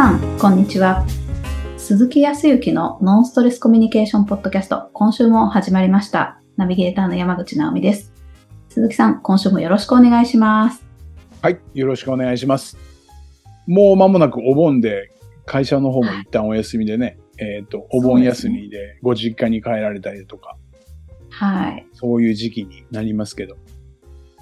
さん、こんにちは。鈴木康之のノンストレスコミュニケーションポッドキャスト、今週も始まりました。ナビゲーターの山口直美です。鈴木さん、今週もよろしくお願いします。はい、よろしくお願いします。もう間もなくお盆で、会社の方も一旦お休みでね、えっ、と、お盆休みでご実家に帰られたりとか、はい。そういう時期になりますけど、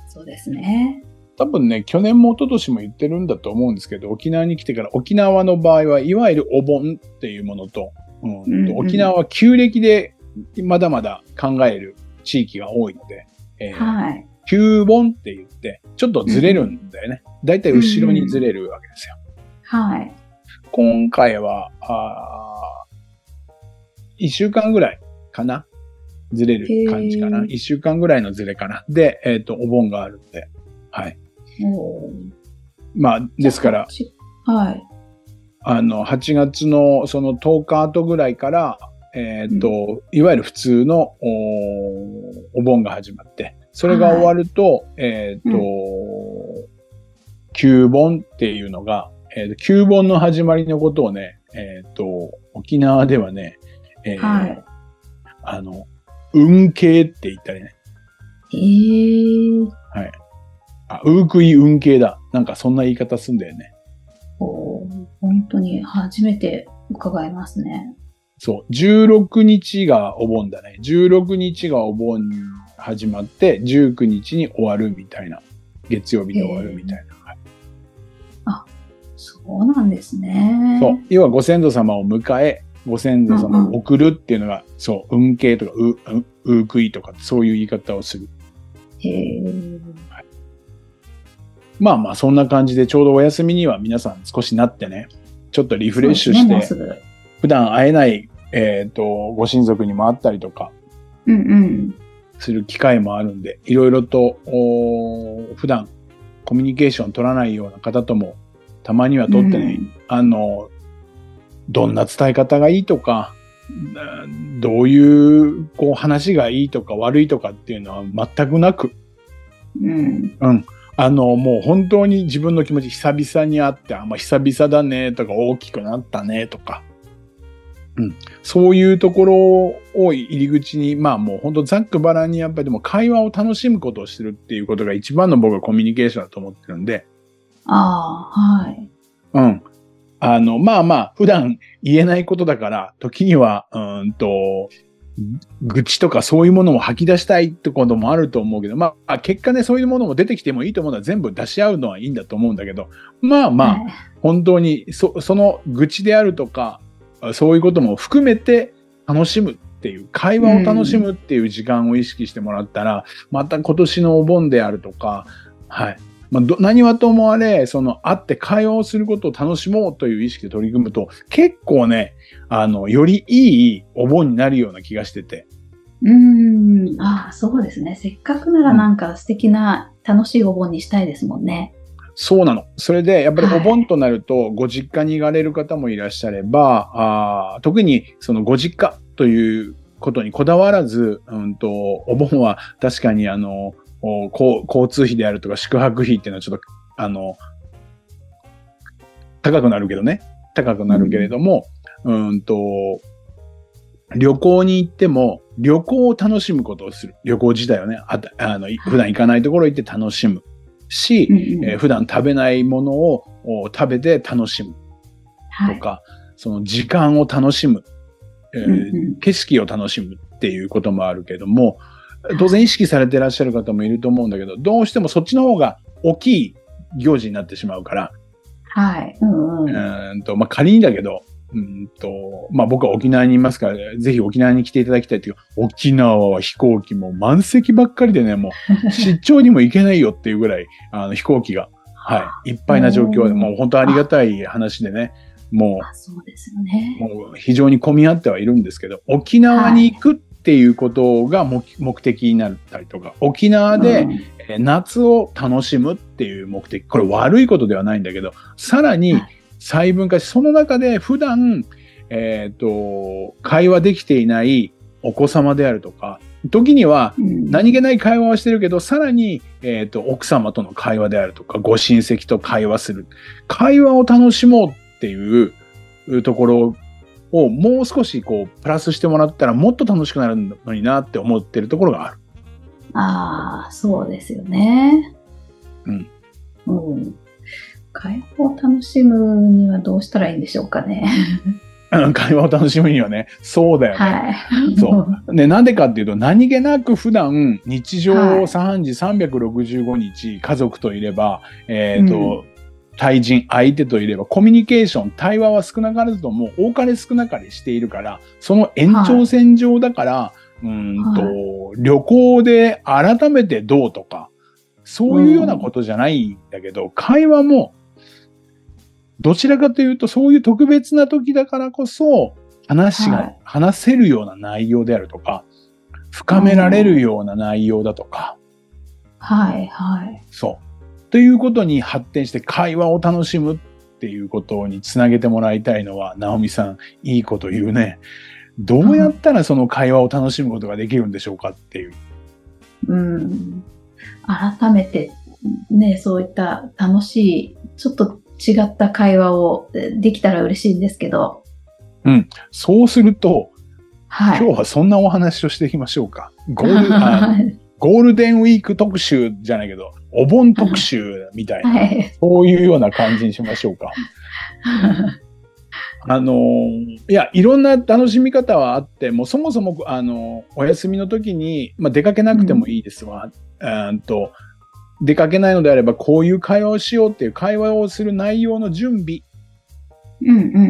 そうですね。多分ね、去年も一昨年も言ってるんだと思うんですけど、沖縄に来てから沖縄の場合はいわゆるお盆っていうものと、うんとうんうん沖縄は旧暦でまだまだ考える地域が多いので、えーはい。旧盆って言って、ちょっとずれるんだよね。だいたい後ろにずれるわけですよ。はい。今回は、あ1週間ぐらいかなずれる感じかなへー ?1 週間ぐらいのずれかなで、えっ、と、お盆があるんで。はい。まあ、ですから、ちはい。あの、8月のその10日後ぐらいから、えっ、と、いわゆる普通のおお盆が始まって、それが終わると、えっ、と、旧盆っていうのが、えーと旧盆の始まりのことをね、えっ、と、沖縄ではね、えーはい。あの、運慶って言ったりね。えー。あ、うくい運慶だ。なんかそんな言い方すんだよね。おー本当に初めて伺いますね。そう。16日がお盆だね。16日がお盆始まって、19日に終わるみたいな。月曜日で終わるみたいな。はいそうなんですね。そう。要はご先祖様を迎え、ご先祖様を送るっていうのが、そう、運慶とか、う、う、うくいとか、そういう言い方をする。へーまあまあ、そんな感じで、ちょうどお休みには皆さん少しなってね、ちょっとリフレッシュして、普段会えない、えっ、と、ご親族にも会ったりとか、ぐ。うんうん。する機会もあるんで、いろいろと、おー普段コミュニケーション取らないような方とも、たまには取ってね、あの、どんな伝え方がいいとか、などういう、こう、話がいいとか悪いとかっていうのは全くなく、うん。うん。あの、もう本当に自分の気持ち久々に会って、あ、まあ久々だねとか大きくなったねとか、うん。そういうところを入り口に、まあもう本当ざっくばらんにやっぱりでも会話を楽しむことをするっていうことが一番の僕はコミュニケーションだと思ってるんで、ああ、はい。うん。あの、まあまあ、普段言えないことだから、時には、うーんと、愚痴とかそういうものも吐き出したいってこともあると思うけど、まあ、結果ね、そういうものも出てきてもいいと思うのは全部出し合うのはいいんだと思うんだけど、まあまあ、はい本当に、そ、その愚痴であるとか、そういうことも含めて楽しむっていう、会話を楽しむっていう時間を意識してもらったら、また今年のお盆であるとか、はい。まあ、ど何はともあれ、その、会って会話をすることを楽しもうという意識で取り組むと、結構ね、あの、よりいいお盆になるような気がしてて。うーん。ああ、そうですね。せっかくならなんか素敵な、楽しいお盆にしたいですもんね。そうなの。それで、やっぱりはいお盆となると、ご実家に行かれる方もいらっしゃれば、あー特にそのご実家ということにこだわらず、うんと、お盆は確かにあの、お交交通費であるとか宿泊費っていうのはちょっと、あの、高くなるけどね。高くなるけれども、うん、と、旅行に行っても、旅行を楽しむことをする。旅行自体をね、あたあの普段行かないところ行って楽しむ。し、うんうんえー普段食べないものをお食べて楽しむはい。とか、その時間を楽しむ、えーうんうん景色を楽しむっていうこともあるけども、当然意識されてらっしゃる方もいると思うんだけど、どうしてもそっちの方が大きい行事になってしまうから、はい。うんうん。うーんと、まあ、仮にだけど、うんと、まあ、僕は沖縄にいますから、ぜひ沖縄に来ていただきたいっていう、沖縄は飛行機も満席ばっかりでね、もう 出張にも行けないよっていうぐらい、あの飛行機が、はい、いっぱいな状況で、もう本当ありがたい話でね、もあそうですよね。う、もう非常に混み合ってはいるんですけど、沖縄に行くっていうことが目目的になったりとか、沖縄で、夏を楽しむっていう目的。これ悪いことではないんだけど、さらにはい細分化し、その中で普段、えっ、と、会話できていないお子様であるとか、時にはうん何気ない会話をしてるけど、さらに、えっ、と、奥様との会話であるとか、ご親戚と会話する。会話を楽しもうっっていうところをもう少しこうプラスしてもらったらもっと楽しくなるのになって思ってるところがある。ああ、そうですよね。うん。うん。会話を楽しむにはどうしたらいいんでしょうかね。会話を楽しむにはね、そうだよね。はい。そう。で、なんでかっていうと、何気なく普段、日常はい3時365日、家族といれば、えっ、と、対人、相手といれば、コミュニケーション、対話は少なからずとも、多かれ少なかれしているから、その延長線上だから、うーんと、旅行で改めてどうとか、そういうようなことじゃないんだけど、会話も、どちらかというと、そういう特別な時だからこそ、話が、はい。話せるような内容であるとか、深められるような内容だとか、はい、はい。そう。ということに発展して会話を楽しむっていうことにつなげてもらいたいのは、直美さん、いいこと言うね。どうやったらその会話を楽しむことができるんでしょうかっていう。うん。改めて、ね、そういった楽しい、ちょっと違った会話をえできたら嬉しいんですけど、そうすると、はい。今日はそんなお話をしていきましょうか。ゴールあゴールデンウィーク特集じゃないけど、お盆特集みたいな、はい。そういうような感じにしましょうか。あのーいや、いろんな楽しみ方はあって、もうそもそも、あのーお休みの時に、まあ、出かけなくてもいいですわ。うーんと、出かけないのであれば、こういう会話をしようっていう会話をする内容の準備。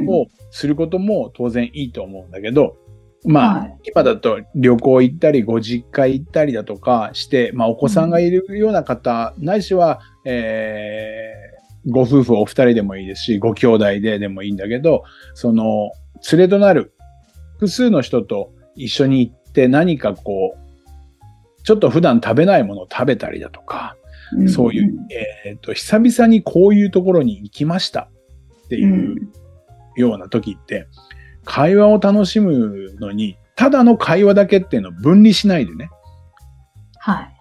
をすることも当然いいと思うんだけど、まあ、はい今だと旅行行ったり、ご実家行ったりだとかして、まあ、お子さんがいるような方、ないしは、えーご夫婦お二人でもいいですし、ご兄弟ででもいいんだけど、その、連れとなる複数の人と一緒に行って何かこう、ちょっと普段食べないものを食べたりだとか、んそういう、えっ、と、久々にこういうところに行きましたってう。いうんような時って、会話を楽しむのに、ただの会話だけっていうのを分離しないでね、はい。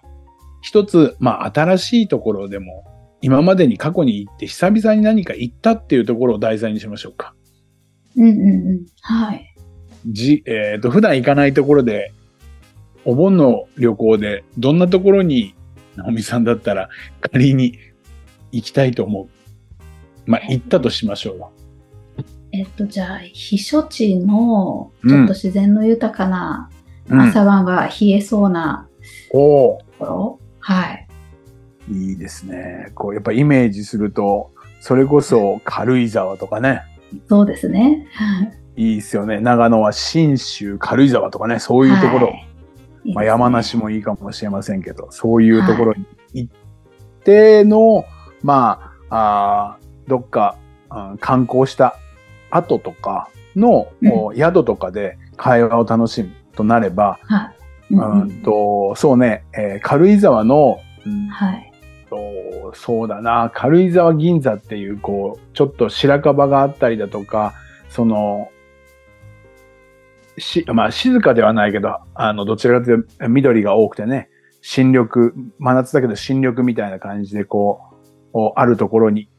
一つ、まあ、新しいところでも、今までに過去に行って久々に何か行ったっていうところを題材にしましょうか。うんうんうん。はい。じ、えっ、と、普段行かないところで、お盆の旅行で、どんなところに、直美さんだったら仮に行きたいと思う。まあ、行ったとしましょうよ。えっと、じゃあ、避暑地の、うんちょっと自然の豊かな、うん。朝晩が冷えそうなところ、はい。いいですね。こう、やっぱイメージすると、それこそ軽井沢とかね。そうですね。いいですよね。長野は信州、軽井沢とかね、そういうところ。はいいいねまあ、山梨もいいかもしれませんけど、そういうところに行っての、まあ、あーどっか、うん観光した後とかの、うんお宿とかで会話を楽しむとなれば、はい。ううんと、そうね、えー軽井沢の、うんはい。と、そうだな、軽井沢銀座っていう、こう、ちょっと白樺があったりだとか、その、し、まあ、静かではないけど、あの、どちらかというと緑が多くてね、新緑、真夏だけど新緑みたいな感じで、こう、おあるところに行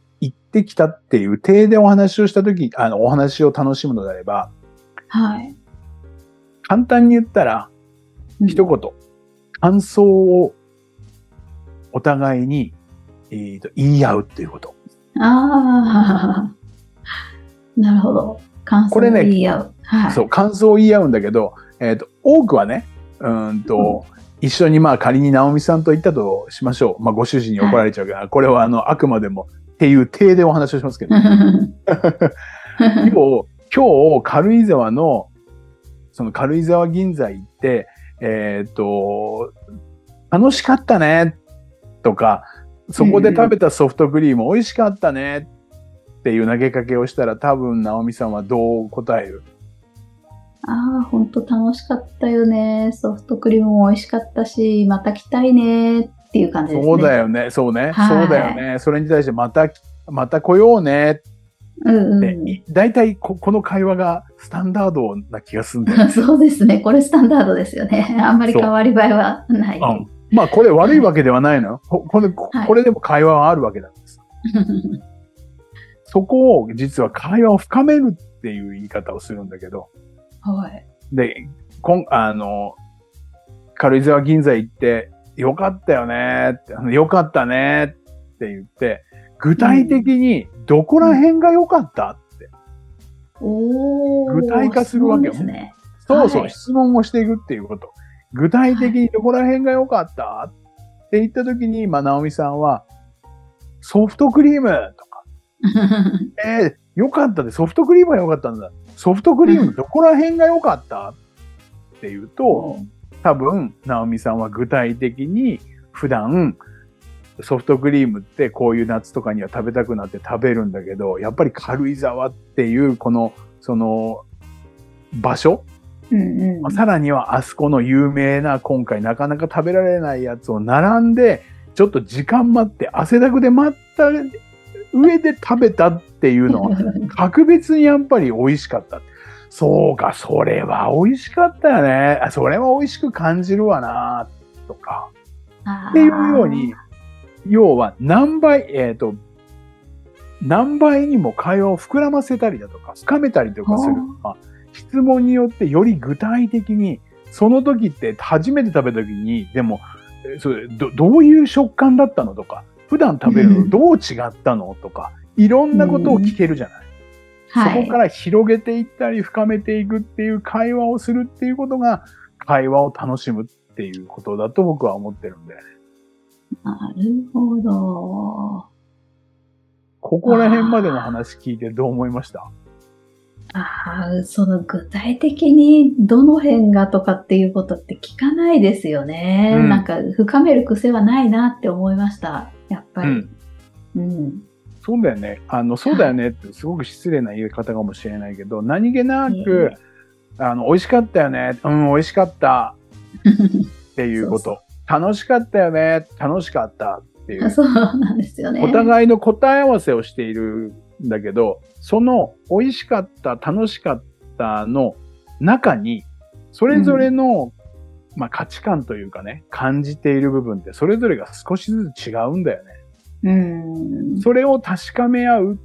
ってきたっていう体でお話をしたとき、あの、お話を楽しむのであれば、はい。簡単に言ったら、うん一言、感想をお互いに、えーと言い合うっていうこと。ああ、なるほど。感想をこれね言い合う。はい。そう、感想を言い合うんだけど、えっ、と、多くはね、うーんと、一緒にまあ仮に直美さんと行ったとしましょう。まあご主人に怒られちゃうから、これはあの、あくまでもっていう体でお話をしますけど、今日、今日軽井沢の、その軽井沢銀座行って、えっ、と、楽しかったね、とか、そこで食べたソフトクリーム美味しかったね、っていう投げかけをしたら多分直美さん。はどう答えるああ、ほん。と楽しかったよね。ソフトクリームも美味しかったし、また来たいねっていう感じですね。そうだよね。そうね。はいそうだよね。それに対してまた、また来ようねうんうん。い大体ここの会話がスタンダードな気がするんだよね。そうですね。これスタンダードですよね。あんまり変わり映えはない。うん。まあこれ悪いわけではないのよ。ここれこはいこれでも会話はあるわけなんです。そこを実は会話を深めるっていう言い方をするんだけど、はい。で、こん、あの、軽井沢銀座行って、よかったよねって、よかったねって言って、具体的にどこら辺が良かった？って、おー具体化するわけよ。そね。そうそう、はい質問をしていくっていうこと。具体的にどこら辺が良かった？って言った時に、まあ、直美さんは、ソフトクリームとか、えー、良かったで、ソフトクリームが良かったんだ。ソフトクリームのどこら辺が良かった？っていうと、多分、直美さんは具体的に普段、ソフトクリームってこういう夏とかには食べたくなって食べるんだけど、やっぱり軽井沢っていうこの、その、場所うんうん。さらにはあそこの有名な今回なかなか食べられないやつを並んで、ちょっと時間待って汗だくで待った上で食べたっていうのは 格別にやっぱり美味しかった。そうか、それは美味しかったよね。あそれは美味しく感じるわな、とか。っていうように、要は何倍、えっ、と、何倍にも会話を膨らませたりだとか、深めたりとかする。まあ質問によってより具体的に、その時って初めて食べた時に、でも、えそれどどういう食感だったのとか、普段食べるのどう違ったのとか、いろんなことを聞けるじゃない。はい、そこから広げていったり深めていくっていう会話をするっていうことが、会話を楽しむっていうことだと僕は思ってるんで、なるほど。ここら辺までの話聞いてどう思いました？ああ、その具体的にどの辺がとかっていうことって聞かないですよね。うんなんか深める癖はないなって思いました。やっぱり。うん。うん。そうだよね。あの、そうだよねってすごく失礼な言い方かもしれないけど、何気なく、あの、美味しかったよね。うん、美味しかったっていうこと。楽しかったよね。楽しかったっていう。そうなんですよね。お互いの答え合わせをしているんだけど、その美味しかった、楽しかったの中に、それぞれの、まあ価値観というかね、感じている部分ってそれぞれが少しずつ違うんだよね。うん。それを確かめ合う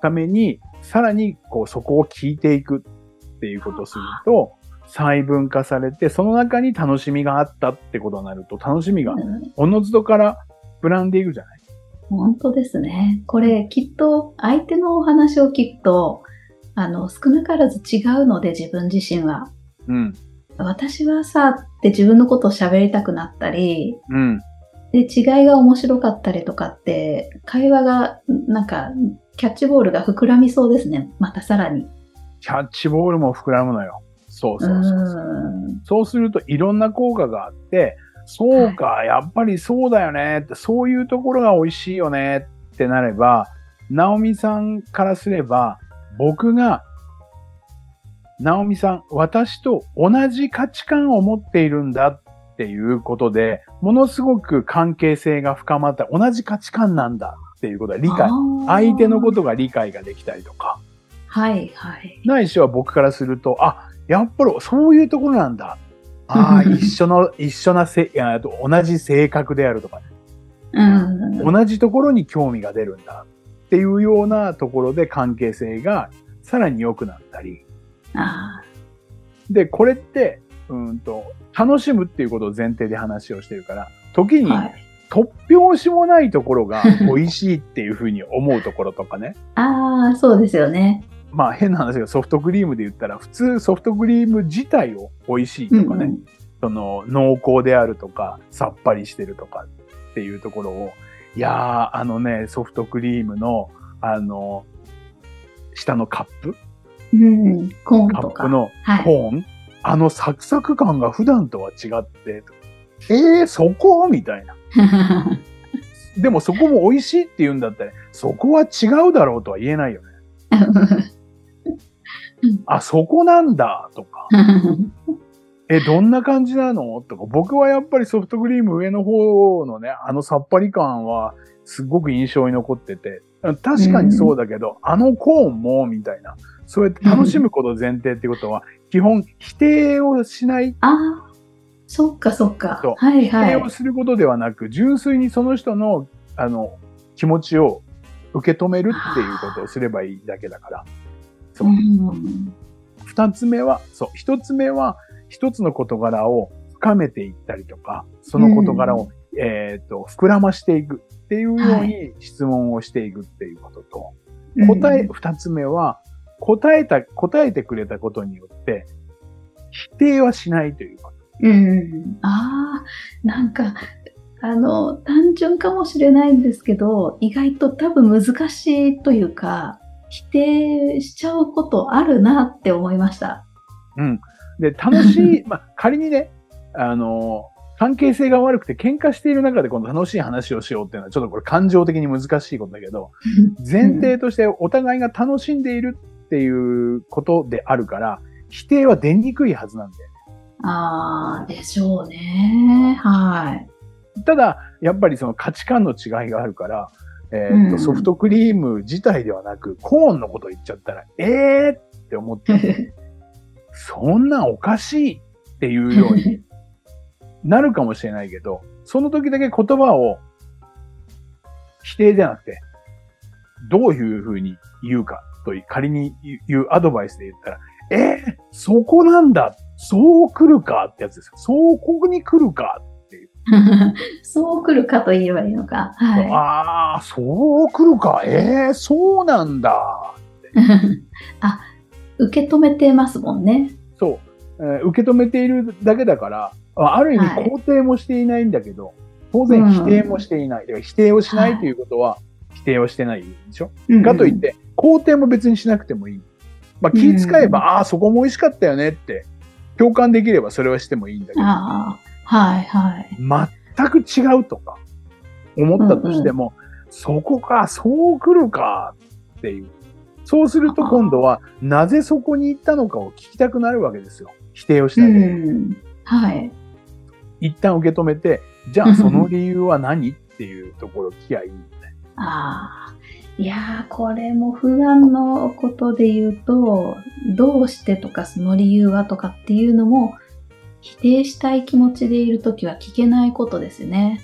ために、さらにこうそこを聞いていくっていうことをすると、細分化されて、その中に楽しみがあったってことになると、楽しみがうんおのずとから膨らんでいくじゃない？本当ですね。これきっと相手のお話を聞くと、あの、少なからず違うので自分自身は。うん。私はさ、って自分のことを喋りたくなったり、うん。で、違いが面白かったりとかって、会話が、なんか、キャッチボールが膨らみそうですね。またさらに。キャッチボールも膨らむのよ。そううそうそうそう。ん。そうするといろんな効果があって、そうか、やっぱりそうだよねって、そういうところが美味しいよねってなれば、ナオミさんからすれば、僕が、ナオミさん、私と同じ価値観を持っているんだっていうことで、ものすごく関係性が深まった、同じ価値観なんだっていうことは理解。相手のことが理解ができたりとか。はい、はい。ないしは僕からすると、あ、やっぱりそういうところなんだ。ああ、一緒の、一緒なせ、同じ性格であるとかね。うん。同じところに興味が出るんだっていうようなところで関係性がさらに良くなったり。あで、これって、うんと、楽しむっていうことを前提で話をしてるから、時に。突拍子もないところが 美味しいっていうふうに思うところとかね。ああ、そうですよね。まあ変な話がソフトクリームで言ったら、普通ソフトクリーム自体を美味しいとかね。うんうんその濃厚であるとか、さっぱりしてるとかっていうところを、いやー、あのね、ソフトクリームの、あの、下のカップ？うん。コーンとか。カップのはい。コーン、あのサクサク感が普段とは違って、えー、そこ？みたいな。でもそこも美味しいって言うんだったら、そこは違うだろうとは言えないよね。あ、そこなんだとか。え、どんな感じなの？とか、僕はやっぱりソフトクリーム上の方のね、あのさっぱり感はすごく印象に残ってて、確かにそうだけど、あのコーンも、みたいな。そうやって楽しむこと前提ってことは、基本否定をしない、ああ、そっかそっか。はい否はい定を。することではなく、純粋にその人の、あの、気持ちを受け止めるっていうことをすればいいだけだから。そう。うん二つ目は、そう、一つ目は、一つの事柄を深めていったりとか、その事柄を、えっ、と、膨らましていくっていうようはに質問をしていくっていうことと、答え、二つ目は、答えた、答えてくれたことによって、否定はしないということ。うん。ああ、なんか、あの、単純かもしれないんですけど、意外と多分難しいというか、否定しちゃうことあるなって思いました。うん。で、楽しい、まあ、仮にね、あの、関係性が悪くて喧嘩している中でこの楽しい話をしようっていうのはちょっとこれ感情的に難しいことだけど、前提としてお互いが楽しんでいるっていうことであるから、否定は出にくいはずなんで。ああ、でしょうね。はい。ただ、やっぱりその価値観の違いがあるから、えーっとうんソフトクリーム自体ではなく、コーンのこと言っちゃったら、えーって思って、そんなんおかしいっていうように なるかもしれないけど、その時だけ言葉を否定ではなくて、どういうふうに言うかという、仮に言うアドバイスで言ったら、えー、そこなんだそう来るかってやつですよ。そうここに来るか そう来るかと言えばいいのか。はい。ああ、そう来るか。ええそうなんだ。あ、受け止めてますもんね。そう、えー受け止めているだけだから、あある意味はい肯定もしていないんだけど、当然否定もしていない。だから否定をしないということは、否定をしてないでしょ、かといって、肯定も別にしなくてもいい。まあ、気遣えば、うんああ、そこも美味しかったよねって、共感できればそれはしてもいいんだけど、ああ、はいはい。全く違うとか、思ったとしても、そこか、そう来るかっていう。そうすると今度は、なぜそこに行ったのかを聞きたくなるわけですよ。否定をしうないで。ん。はい。一旦受け止めて、じゃあその理由は何っていうところを聞きゃいい。ああ。いやー、これも普段のことで言うと、どうしてとかその理由はとかっていうのも、否定したい気持ちでいるときは聞けないことですね。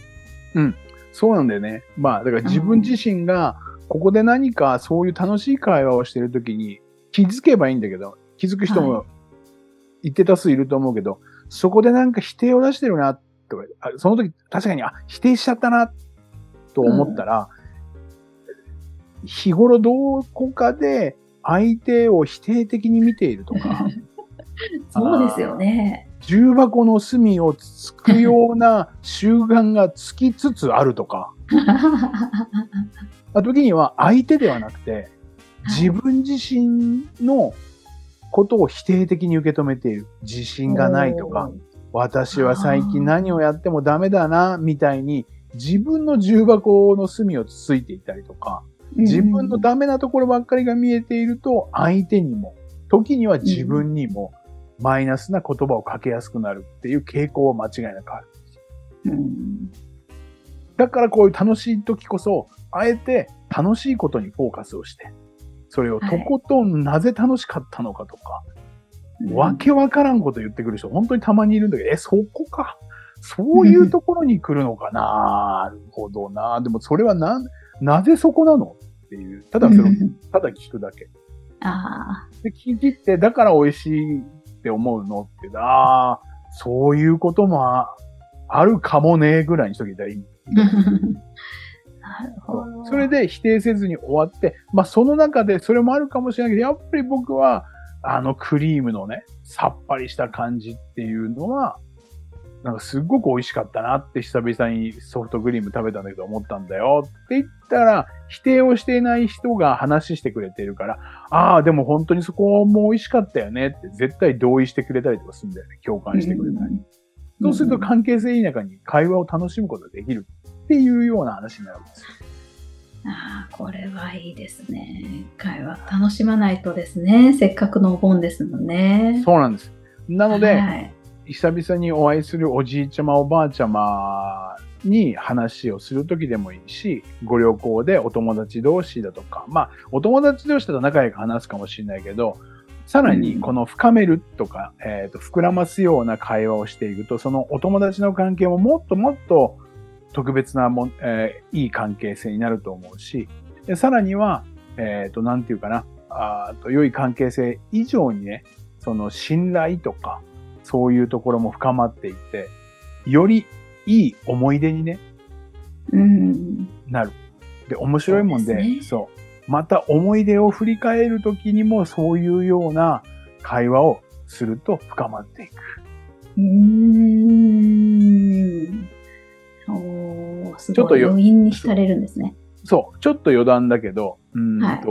そうなんだよね。まあ、だから自分自身が、ここで何かそういう楽しい会話をしてるときに気づけばいいんだけど、気づく人はも一定多数いると思うけど、そこでなんか否定を出してるな、とか、あその時確かに、あ、否定しちゃったな、と思ったら、日頃どこかで相手を否定的に見ているとか、そうですよね。重箱の隅をつくような習慣がつきつつあるとか、あ時には相手ではなくて、自分自身のことを否定的に受け止めている。自信がないとか、私は最近何をやってもダメだな、みたいに、自分の重箱の隅をつついていたりとか、自分のダメなところばっかりが見えていると、相手にも、時には自分にも、マイナスな言葉をかけやすくなるっていう傾向は間違いなくある。うんだからこういう楽しい時こそ、あえて楽しいことにフォーカスをして、それをとことんなぜ楽しかったのかとか、わけわからんこと言ってくる人、本当にたまにいるんだけど、え、そこか。そういうところに来るのかななるほどな。でもそれはな、なぜそこなの？っていう、ただそれを、ただ聞くだけ。あで、聞いてって、だから美味しいって思うの？って、ああ、そういうこともああるかもね、ぐらいにしときたらい。なるほど。それで否定せずに終わって、まあその中でそれもあるかもしれないけど、やっぱり僕は、あのクリームのね、さっぱりした感じっていうのは、なんかすっごく美味しかったなって久々にソフトクリーム食べたんだけど思ったんだよって言ったら、否定をしていない人が話してくれてるから、ああ、でも本当にそこも美味しかったよねって絶対同意してくれたりとかするんだよね。共感してくれたり。そうすると関係性いい中に会話を楽しむことができるっていうような話になるんですよ。ああ、これはいいですね。会話楽しまないとですね。せっかくのお盆ですもんね。そうなんです。なので、はい、久々にお会いするおじいちゃまおばあちゃまに話をするときでもいいし、ご旅行でお友達同士だとか、まあ、お友達同士だと仲良く話すかもしれないけど、さらにこの深めるとか、えっ、と、膨らますような会話をしていくと、そのお友達の関係ももっともっと特別なもん、えーいい関係性になると思うし、でさらには、えっ、と、なんていうかな、あーと良い関係性以上にね、その信頼とか、そういうところも深まっていって、よりいい思い出にね、うん。なる。で、面白いもんで、そうねそう。また思い出を振り返るときにもそういうような会話をすると深まっていく。うーん。おー、すごい。ちょっとよ余韻に浸れるんですね。そう。ちょっと余談だけど、うーんと、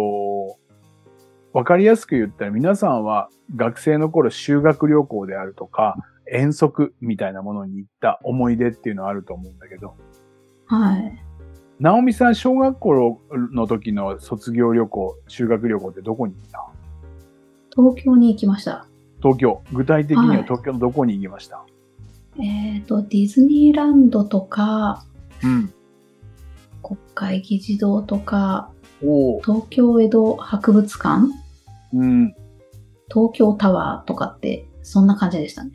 わ、かりやすく言ったら皆さんは学生の頃修学旅行であるとか遠足みたいなものに行った思い出っていうのはあると思うんだけど、はい。直美さん小学校の時の卒業旅行、修学旅行ってどこに行った？東京に行きました。東京。具体的にははい東京のどこに行きました、えっ、と、ディズニーランドとか、うん。国会議事堂とか。東京江戸博物館うん。東京タワーとかって、そんな感じでしたね。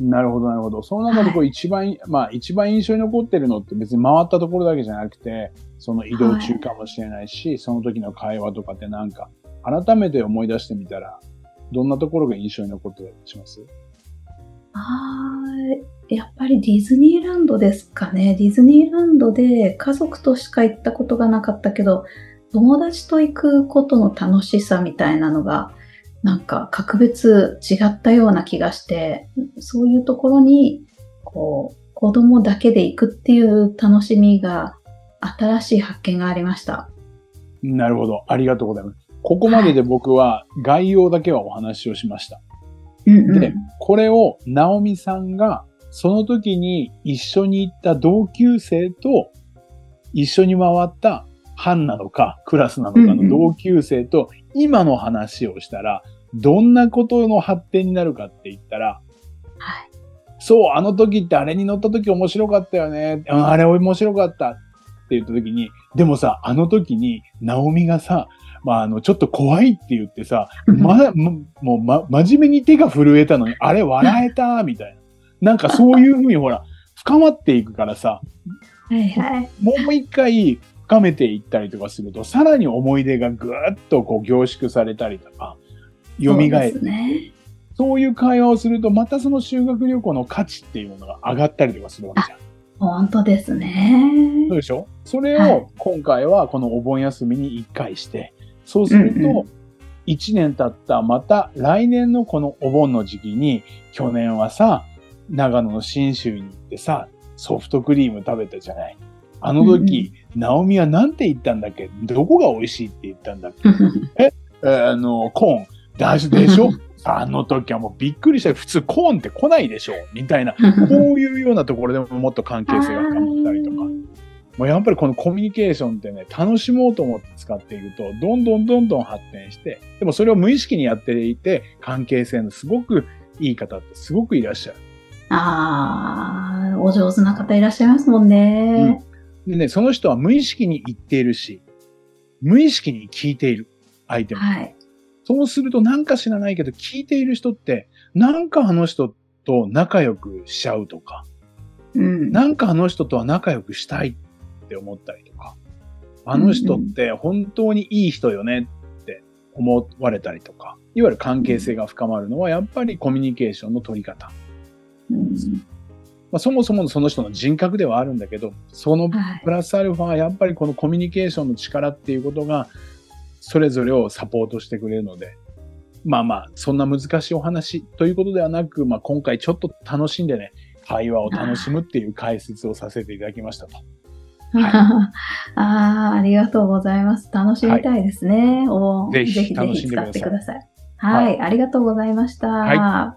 なるほど、なるほど。その中でこう一番、まあ一番印象に残ってるのって別に回ったところだけじゃなくて、その移動中かもしれないし、その時の会話とかってなんか、改めて思い出してみたら、どんなところが印象に残ってたりします？あーやっぱりディズニーランドですかね。ディズニーランドで家族としか行ったことがなかったけど、友達と行くことの楽しさみたいなのが、なんか格別違ったような気がして、そういうところに、こう、子供だけで行くっていう楽しみが、新しい発見がありました。なるほど。ありがとうございます。ここまでで僕は概要だけはお話をしました。うんうんで、これを直美さんがその時に一緒に行った同級生と一緒に回った班なのかクラスなのかの同級生と今の話をしたらどんなことの発展になるかって言ったら、はい。そう、あの時ってあれに乗った時面白かったよね。うんあれ面白かったって言った時に、でもさ、あの時に直美がさ、まあ、あの、ちょっと怖いって言ってさ、ま、ももう、ま、真面目に手が震えたのに、あれ笑えたみたいな。なんかそういうふうにほら、深まっていくからさ、はいはい。もう一回深めていったりとかすると、さらに思い出がぐーっとこう凝縮されたりとか、蘇そうね。そういう会話をすると、またその修学旅行の価値っていうものが上がったりとかするわけじゃん。本当ですねそう。でしょ？それはいを今回はこのお盆休みに1回して、そうすると、1年経ったまた来年のこのお盆の時期に、去年はさ、長野の新州に行ってさ、ソフトクリーム食べたじゃない。あの時、直美は何て言ったんだっけ？どこが美味しいって言ったんだっけ？え？ーあの、コーン。だしでしょ？あの時はもうびっくりした。普通コーンって来ないでしょ？みたいな。こういうようなところでももっと関係性が深まったりとか。もうやっぱりこのコミュニケーションってね、楽しもうと思って使っていると、どんどんどんどん発展して、でもそれを無意識にやっていて、関係性のすごくいい方ってすごくいらっしゃる。ああ、お上手な方いらっしゃいますもんね。でね、その人は無意識に言っているし、無意識に聞いている。相手も。はい。そうするとなんか知らないけど、聞いている人って、なんかあの人と仲良くしちゃうとか、うん。なんかあの人とは仲良くしたいって思ったりとか、あの人って本当にいい人よねって思われたりとか、いわゆる関係性が深まるのはやっぱりコミュニケーションの取り方。うんまあ、そもそものその人の人格ではあるんだけど、そのはいプラスアルファ、やっぱりこのコミュニケーションの力っていうことが、それぞれをサポートしてくれるので、まあまあ、そんな難しいお話ということではなく、まあ今回ちょっと楽しんでね、会話を楽しむっていう解説をさせていただきましたと。ああ、ありがとうございます。楽しみたいですね。おぜひぜひぜ楽しんでくださいてください。はい、ありがとうございました。は